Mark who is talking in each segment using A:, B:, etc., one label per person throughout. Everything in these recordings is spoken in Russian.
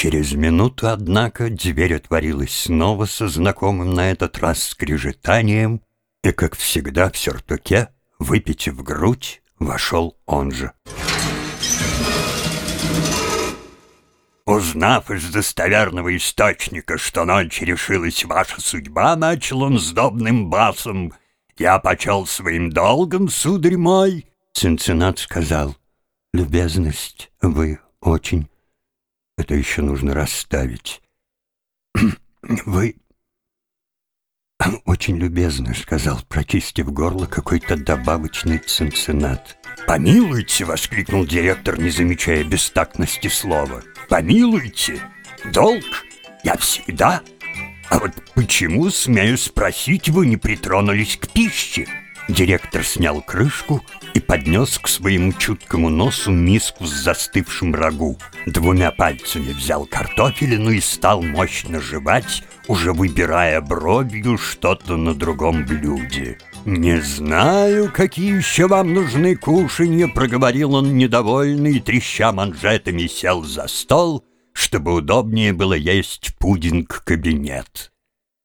A: Через минуту, однако, дверь отворилась снова со знакомым на этот раз скрежетанием, и, как всегда в сюртуке, выпитив грудь, вошел он же. Узнав из достоверного источника, что ночью решилась ваша судьба, начал он сдобным басом. Я почел своим долгом, сударь мой. Цинциннат сказал, любезность, вы очень. Это еще нужно расставить. Вы очень любезны, сказал, прочистив горло какой-то добавочный цинциннат. «Помилуйте!» — воскликнул директор, не замечая бестактности слова. «Помилуйте! Долг? Я всегда! А вот почему, смею спросить, вы не притронулись к пище?» Директор снял крышку и поднес к своему чуткому носу миску с застывшим рагу. Двумя пальцами взял картофелину и стал мощно жевать, уже выбирая бровью что-то на другом блюде. «Не знаю, какие еще вам нужны кушанья», — проговорил он недовольный треща манжетами, сел за стол, чтобы удобнее было есть пудинг-кабинет.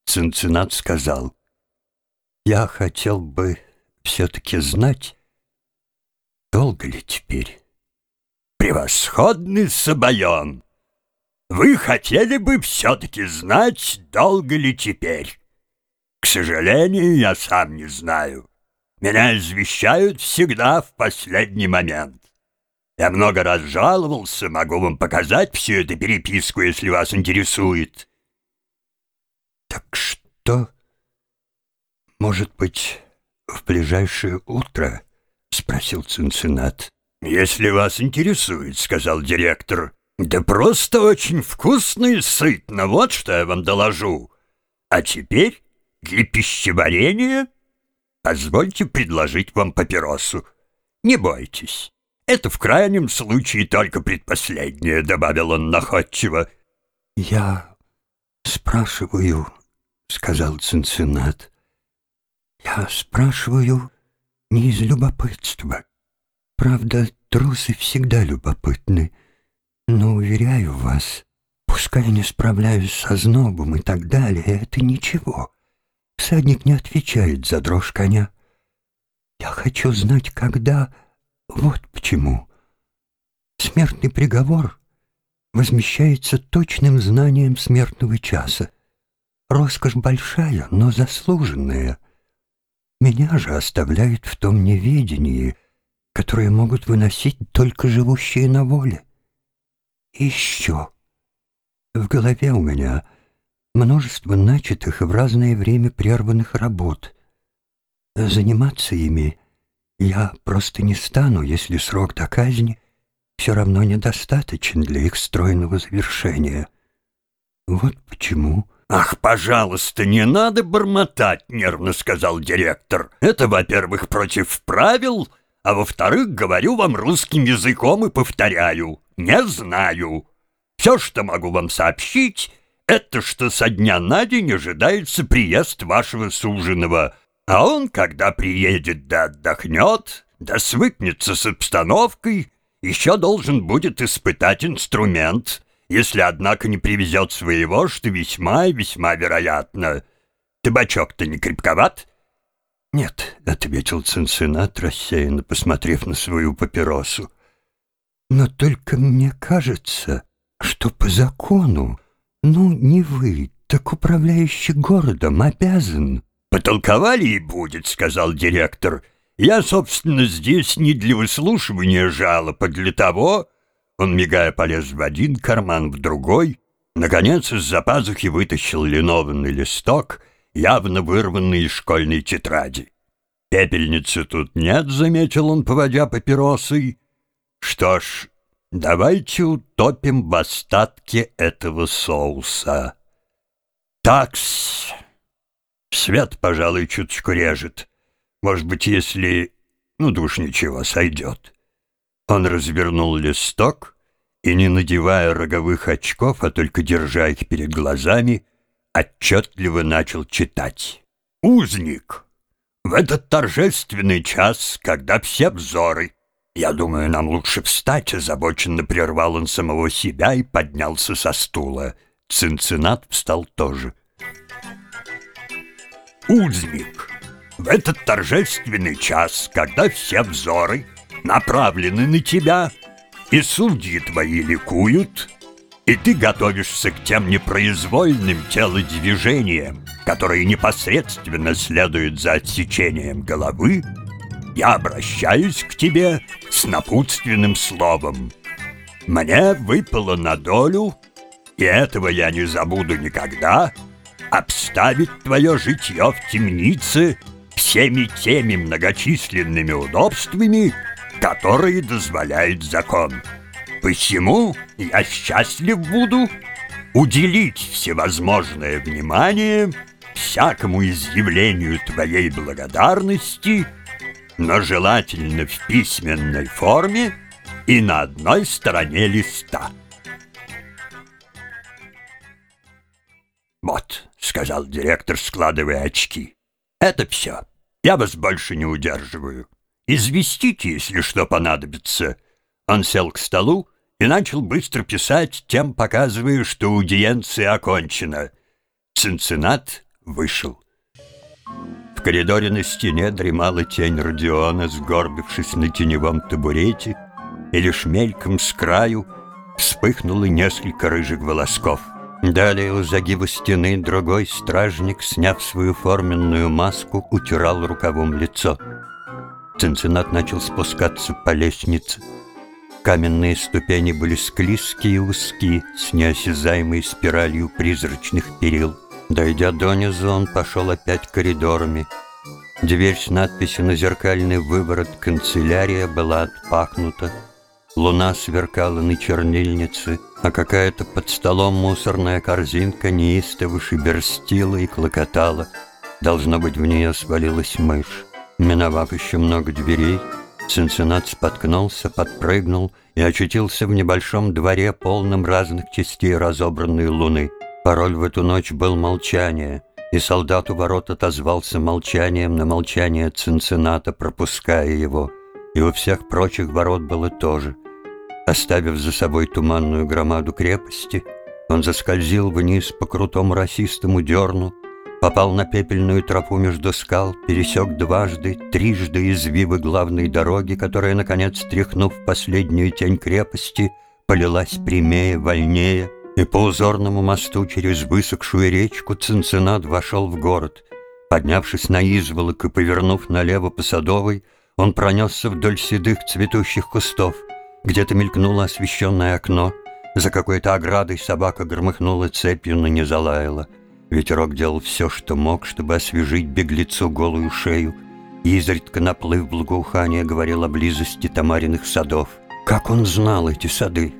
A: Цинциннат сказал, «Я хотел бы все-таки знать, долго ли теперь?» «Превосходный Сабайон! Вы хотели бы все-таки знать, долго ли теперь?» К сожалению, я сам не знаю. Меня извещают всегда в последний момент. Я много раз жаловался, могу вам показать всю эту переписку, если вас интересует. Так что, может быть, в ближайшее утро? Спросил Цинциннат. Если вас интересует, сказал директор. Да просто очень вкусно и сытно, вот что я вам доложу. А теперь для пищеварения позвольте предложить вам папиросу. Не бойтесь. Это в крайнем случае только предпоследнее, добавил он находчиво. Я спрашиваю, сказал Цинциннат. Я спрашиваю не из любопытства. Правда, трусы всегда любопытны. Но, уверяю вас, пускай не справляюсь со знобом и так далее, это ничего. Всадник не отвечает за дрожь коня. Я хочу знать, когда... Вот почему. Смертный приговор возмещается точным знанием смертного часа. Роскошь большая, но заслуженная. Меня же оставляют в том неведении, которое могут выносить только живущие на воле. Еще. В голове у меня множество начатых в разное время прерванных работ. Заниматься ими я просто не стану, если срок до казни все равно недостаточен для их стройного завершения. Вот почему... «Ах, пожалуйста, не надо бормотать», — нервно сказал директор. «Это, во-первых, против правил, а во-вторых, говорю вам русским языком и повторяю. Не знаю. Все, что могу вам сообщить, это что со дня на день ожидается приезд вашего суженого, а он, когда приедет да отдохнет, да свыкнется с обстановкой, еще должен будет испытать инструмент, если, однако, не привезет своего, что весьма и весьма вероятно. Табачок-то не крепковат?» «Нет», — ответил Цинциннат, рассеянно посмотрев на свою папиросу. «Но только мне кажется, что по закону «Ну, не вы, так управляющий городом обязан». «Потолковали и будет», — сказал директор. «Я, собственно, здесь не для выслушивания жалоб, а для того...» Он, мигая, полез в один карман, в другой. Наконец, из-за пазухи вытащил линованный листок, явно вырванный из школьной тетради. «Пепельницы тут нет», — заметил он, поводя папиросой. «Что ж, Давайте утопим в остатке этого соуса. Такс. Свет, пожалуй, чуточку режет. Может быть, если... Ну, душ ничего, сойдет. Он развернул листок и, не надевая роговых очков, а только держа их перед глазами, отчетливо начал читать. «Узник! В этот торжественный час, когда все взоры «Я думаю, нам лучше встать», — озабоченно прервал он самого себя и поднялся со стула. Цинцинат встал тоже. «Узник, в этот торжественный час, когда все взоры направлены на тебя, и судьи твои ликуют, и ты готовишься к тем непроизвольным телодвижениям, которые непосредственно следуют за отсечением головы, я обращаюсь к тебе с напутственным словом. Мне выпало на долю, и этого я не забуду никогда, обставить твое житье в темнице всеми теми многочисленными удобствами, которые дозволяет закон. Посему я счастлив буду уделить всевозможное внимание всякому изъявлению твоей благодарности – но желательно в письменной форме и на одной стороне листа. «Вот», — сказал директор, складывая очки, — «это все. Я вас больше не удерживаю. Известите, если что понадобится». Он сел к столу и начал быстро писать, тем показывая, что аудиенция окончена. Цинцинат вышел коридоре на стене дремала тень Родиона, сгорбившись на теневом табурете, и лишь мельком с краю вспыхнуло несколько рыжих волосков. Далее у загиба стены другой стражник, сняв свою форменную маску, утирал рукавом лицо. Цинцинат начал спускаться по лестнице. Каменные ступени были склизкие и узкие, с неосязаемой спиралью призрачных перил. Дойдя донизу, он пошел опять коридорами. Дверь с надписью на зеркальный выворот «Канцелярия» была отпахнута. Луна сверкала на чернильнице, а какая-то под столом мусорная корзинка неистово шиберстила и клокотала. Должно быть, в нее свалилась мышь. Миновав еще много дверей, Цинциннат споткнулся, подпрыгнул и очутился в небольшом дворе, полном разных частей разобранной луны. Пароль в эту ночь был молчание, и солдат у ворот отозвался молчанием на молчание Цинцината, пропуская его, и у всех прочих ворот было тоже. Оставив за собой туманную громаду крепости, он заскользил вниз по крутому расистому дерну, попал на пепельную тропу между скал, пересек дважды, трижды извивы главной дороги, которая, наконец, тряхнув последнюю тень крепости, полилась прямее, вольнее, и по узорному мосту через высохшую речку Цинциннат вошел в город. Поднявшись на изволок и повернув налево по Садовой, он пронесся вдоль седых цветущих кустов. Где-то мелькнуло освещенное окно. За какой-то оградой собака громыхнула цепью, но не залаяла. Ветерок делал все, что мог, чтобы освежить беглецу голую шею. Изредка наплыв благоухания говорил о близости Тамариных садов. Как он знал эти сады?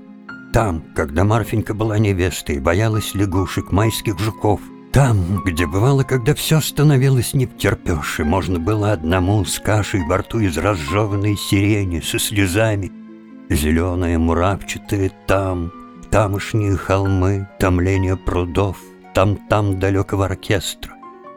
A: Там, когда Марфенька была невестой, боялась лягушек, майских жуков. Там, где бывало, когда все становилось не втерпешь, и можно было одному с кашей во рту из разжеванной сирени со слезами. Зеленые муравчатые там, тамошние холмы, томление прудов, там-там далекого оркестра.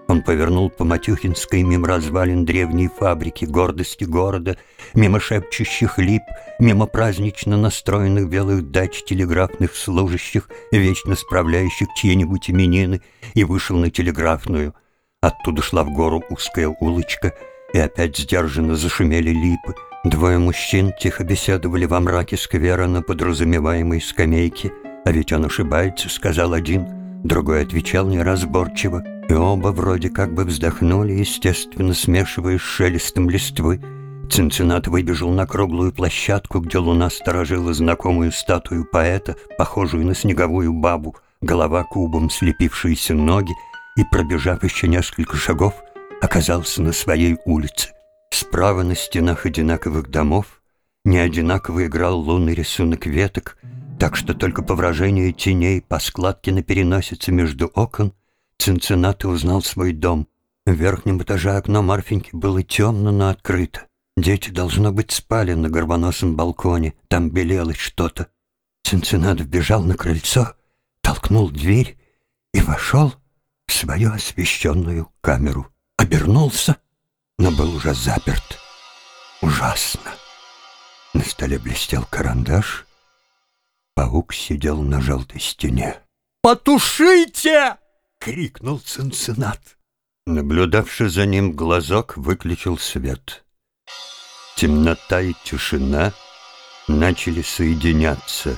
A: Он повернул по Матюхинской мимо развалин древней фабрики, гордости города, мимо шепчущих лип, мимо празднично настроенных белых дач телеграфных служащих, вечно справляющих чьи-нибудь именины, и вышел на телеграфную. Оттуда шла в гору узкая улочка, и опять сдержанно зашумели липы. Двое мужчин тихо беседовали во мраке сквера на подразумеваемой скамейке. «А ведь он ошибается», — сказал один, другой отвечал неразборчиво и оба вроде как бы вздохнули, естественно, смешиваясь шелестом листвы. Цинциннат выбежал на круглую площадку, где луна сторожила знакомую статую поэта, похожую на снеговую бабу, голова кубом, слепившиеся ноги, и, пробежав еще несколько шагов, оказался на своей улице. Справа на стенах одинаковых домов не одинаково играл лунный рисунок веток, так что только по выражению теней по складке на переносице между окон Цинциннато узнал свой дом. В верхнем этаже окно Марфеньки было темно, но открыто. Дети, должно быть, спали на горбоносом балконе. Там белелось что-то. Цинциннато вбежал на крыльцо, толкнул дверь и вошел в свою освещенную камеру. Обернулся, но был уже заперт. Ужасно. На столе блестел карандаш. Паук сидел на желтой стене.
B: «Потушите!» — крикнул Цинциннат.
A: Наблюдавший за ним глазок выключил свет. Темнота и тишина начали соединяться.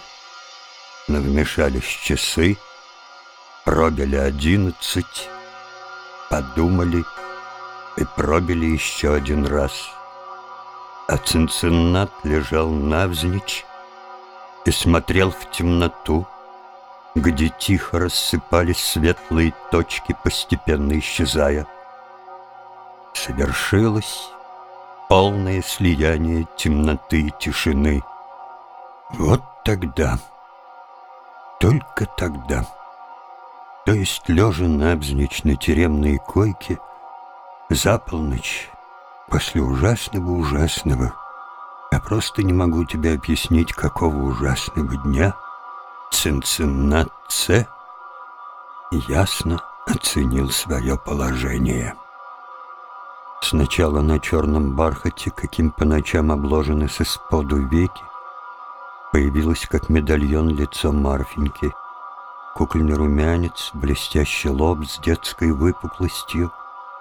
A: Но вмешались часы, пробили одиннадцать, подумали и пробили еще один раз. А Цинциннат лежал навзничь, и смотрел в темноту, где тихо рассыпались светлые точки, постепенно исчезая. Совершилось полное слияние темноты и тишины. Вот тогда, только тогда, то есть лежа навзничь на тюремной койке, за полночь, после ужасного-ужасного, я просто не могу тебе объяснить, какого ужасного дня Цинциннат Ц ясно оценил свое положение. Сначала на черном бархате, каким по ночам обложены с исподу веки, появилось как медальон лицо Марфеньки, кукольный румянец, блестящий лоб с детской выпуклостью,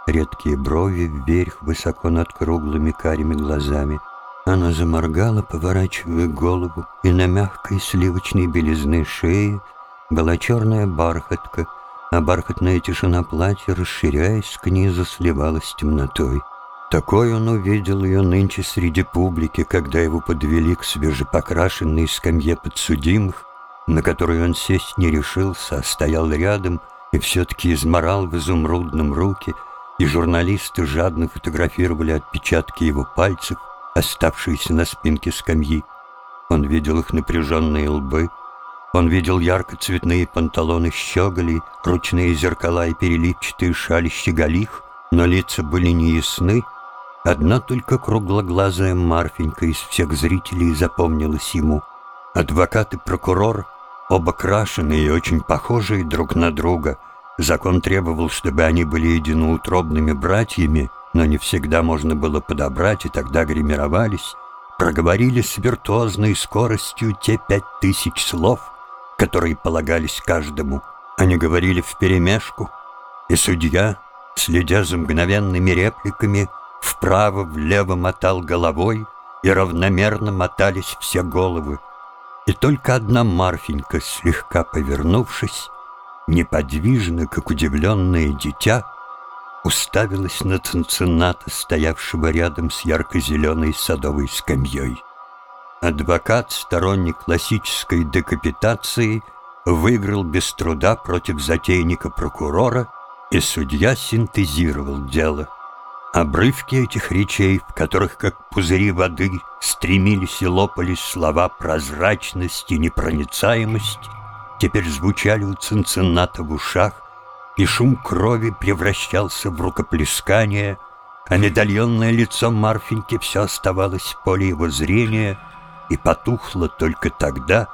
A: редкие брови вверх высоко над круглыми карими глазами — она заморгала, поворачивая голову, и на мягкой сливочной белизны шеи была черная бархатка, а бархатная тишина платья, расширяясь к низу, сливалась с темнотой. Такой он увидел ее нынче среди публики, когда его подвели к свежепокрашенной скамье подсудимых, на которой он сесть не решился, а стоял рядом и все-таки изморал в изумрудном руке, и журналисты жадно фотографировали отпечатки его пальцев, оставшиеся на спинке скамьи. Он видел их напряженные лбы, он видел ярко-цветные панталоны щеголей, ручные зеркала и переливчатые шали щеголих, но лица были неясны. Одна только круглоглазая Марфенька из всех зрителей запомнилась ему. Адвокат и прокурор, оба крашеные и очень похожие друг на друга. Закон требовал, чтобы они были единоутробными братьями — но не всегда можно было подобрать, и тогда гримировались, проговорили с виртуозной скоростью те пять тысяч слов, которые полагались каждому. Они говорили вперемешку, и судья, следя за мгновенными репликами, вправо-влево мотал головой, и равномерно мотались все головы. И только одна Марфенька, слегка повернувшись, неподвижно, как удивленное дитя, уставилась на Цинцинната, стоявшего рядом с ярко-зеленой садовой скамьей. Адвокат, сторонник классической декапитации, выиграл без труда против затейника прокурора, и судья синтезировал дело. Обрывки этих речей, в которых, как пузыри воды, стремились и лопались слова «прозрачность» и «непроницаемость», теперь звучали у Цинцинната в ушах, и шум крови превращался в рукоплескание, а медальонное лицо Марфеньки все оставалось в поле его зрения и потухло только тогда,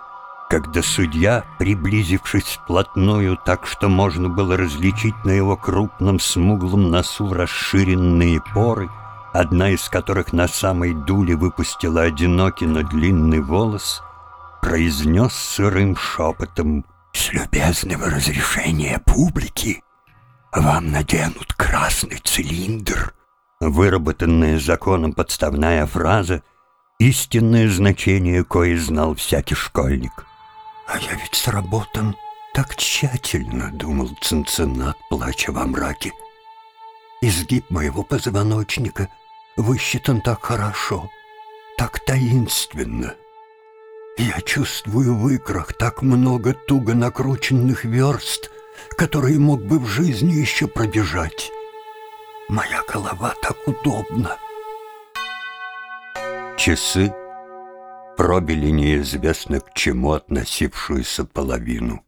A: когда судья, приблизившись вплотную так, что можно было различить на его крупном смуглом носу расширенные поры, одна из которых на самой дуле выпустила одинокий, но длинный волос, произнес сырым шепотом с любезного разрешения публики вам наденут красный цилиндр. Выработанная законом подставная фраза — истинное значение, кое знал всякий школьник. «А я ведь сработан так тщательно», — думал Цинциннат, плача во мраке. «Изгиб моего позвоночника высчитан так хорошо, так таинственно». Я чувствую в икрах так много туго накрученных верст, которые мог бы в жизни еще пробежать. Моя голова так удобна. Часы пробили неизвестно к чему относившуюся половину.